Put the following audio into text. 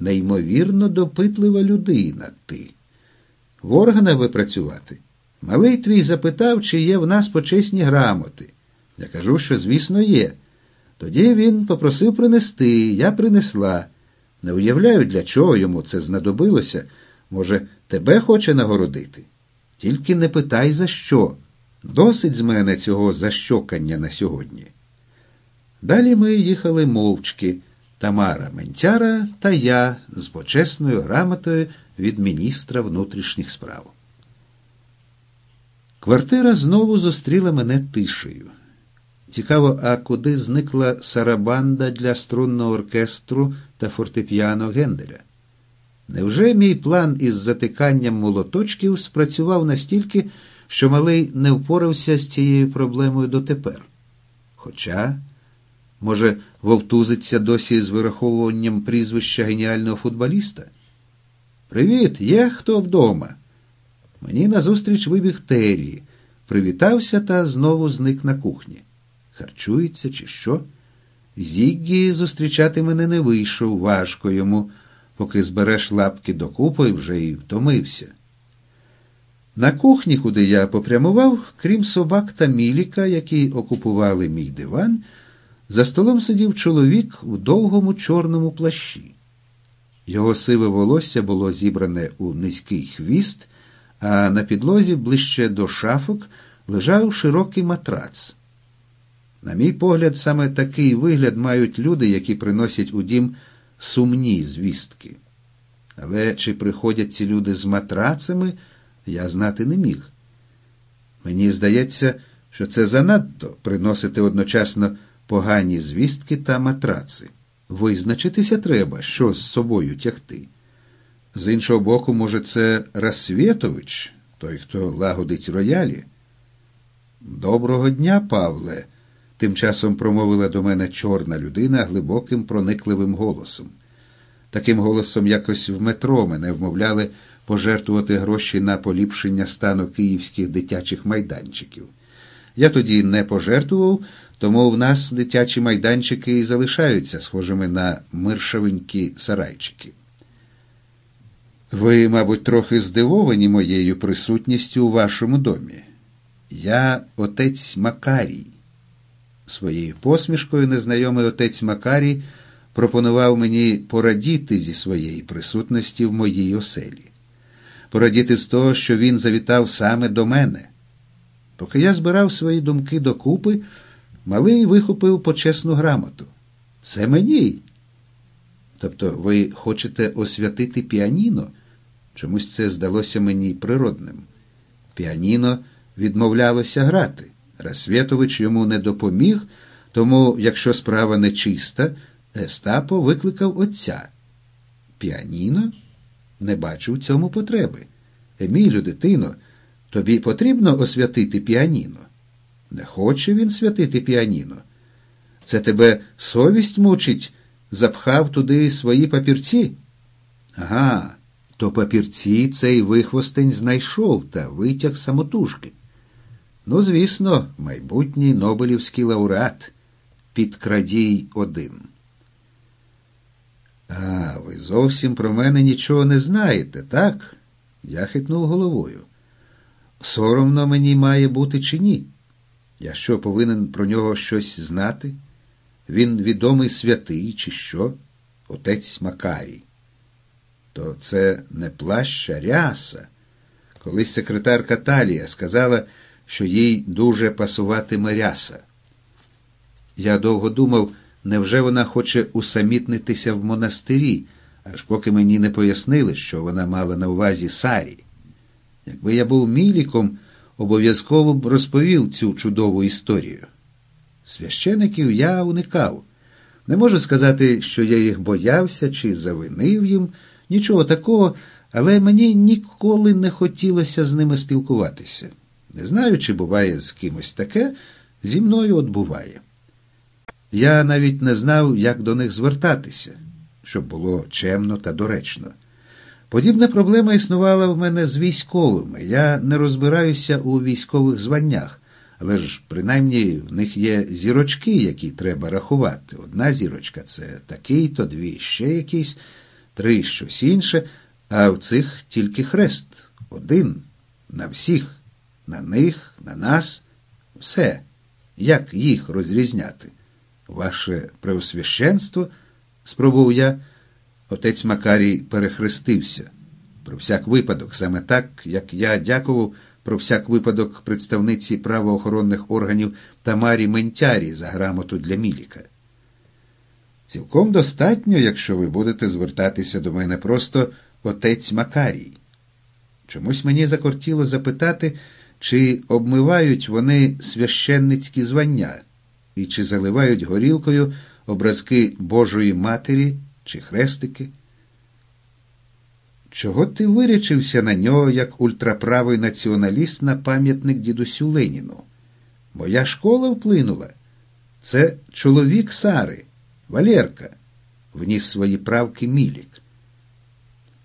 неймовірно допитлива людина ти. В органах би працювати. Малий твій запитав, чи є в нас почесні грамоти. Я кажу, що, звісно, є. Тоді він попросив принести, я принесла. Не уявляю, для чого йому це знадобилося. Може, тебе хоче нагородити? Тільки не питай за що. Досить з мене цього защокання на сьогодні. Далі ми їхали мовчки Тамара Ментяра та я з почесною грамотою від міністра внутрішніх справ. Квартира знову зустріла мене тишею. Цікаво, а куди зникла сарабанда для струнного оркестру та фортепіано Генделя? Невже мій план із затиканням молоточків спрацював настільки, що малий не впорався з цією проблемою дотепер? Хоча, може, вовтузиться досі з вираховуванням прізвища геніального футболіста? Привіт, є хто вдома? Мені назустріч вибіг Террі, привітався та знову зник на кухні. Харчується, чи що? Зіггі зустрічати мене не вийшов, важко йому, поки збереш лапки докупи, вже й втомився. На кухні, куди я попрямував, крім собак та міліка, які окупували мій диван, за столом сидів чоловік в довгому чорному плащі. Його сиве волосся було зібране у низький хвіст, а на підлозі ближче до шафок лежав широкий матрац. На мій погляд, саме такий вигляд мають люди, які приносять у дім сумні звістки. Але чи приходять ці люди з матрацами, я знати не міг. Мені здається, що це занадто приносити одночасно погані звістки та матраци. Визначитися треба, що з собою тягти. З іншого боку, може, це Расвєтович, той, хто лагодить роялі. Доброго дня, Павле, тим часом промовила до мене чорна людина глибоким, проникливим голосом. Таким голосом якось в метро мене вмовляли пожертвувати гроші на поліпшення стану київських дитячих майданчиків. Я тоді не пожертвував, тому в нас дитячі майданчики і залишаються схожими на миршавенькі сарайчики. Ви, мабуть, трохи здивовані моєю присутністю у вашому домі. Я отець Макарій. Своєю посмішкою незнайомий отець Макарій пропонував мені порадіти зі своєї присутності в моїй оселі, порадіти з того, що він завітав саме до мене. Поки я збирав свої думки докупи, малий вихопив почесну грамоту. Це мені. Тобто ви хочете освятити піаніно? Чомусь це здалося мені природним. Піаніно відмовлялося грати. Расвєтович йому не допоміг, тому, якщо справа нечиста, Естапо викликав отця. Піаніно? Не бачу в цьому потреби. Емілю, дитино, тобі потрібно освятити піаніно. Не хоче він святити піаніно. Це тебе совість мучить, запхав туди свої папірці? Ага, то папірці цей вихвостень знайшов та витяг самотужки. Ну, звісно, майбутній Нобелівський лауреат підкрадій один. А, ви зовсім про мене нічого не знаєте, так? Я хитнув головою. Соромно мені має бути чи ні? Я що повинен про нього щось знати? Він відомий святий, чи що? Отець Макарій. То це не плащ, а ряса. Колись секретарка Талія сказала, що їй дуже пасуватиме ряса. Я довго думав, невже вона хоче усамітнитися в монастирі, аж поки мені не пояснили, що вона мала на увазі Сарі. Якби я був міліком, обов'язково б розповів цю чудову історію. Священиків я уникав. Не можу сказати, що я їх боявся чи завинив їм, нічого такого, але мені ніколи не хотілося з ними спілкуватися. Не знаю, чи буває з кимось таке, зі мною от буває. Я навіть не знав, як до них звертатися, щоб було чемно та доречно. Подібна проблема існувала в мене з військовими. Я не розбираюся у військових званнях, але ж принаймні в них є зірочки, які треба рахувати. Одна зірочка це такий, то дві ще якісь. три щось інше, а в цих тільки хрест один на всіх, на них, на нас, все. Як їх розрізняти? Ваше преосвященство? спробував я. Отець Макарій перехрестився. Про всяк випадок, саме так, як я дякував про всяк випадок представниці правоохоронних органів Тамарі Ментярі за грамоту для Міліка. Цілком достатньо, якщо ви будете звертатися до мене просто отець Макарій. Чомусь мені закортіло запитати, чи обмивають вони священницькі звання і чи заливають горілкою образки Божої Матері чи хрестики. Чого ти вирячився на нього, як ультраправий націоналіст на пам'ятник дідусю Леніну? Моя школа вплинула. Це чоловік Сари, Валерка, вніс свої правки Мілік.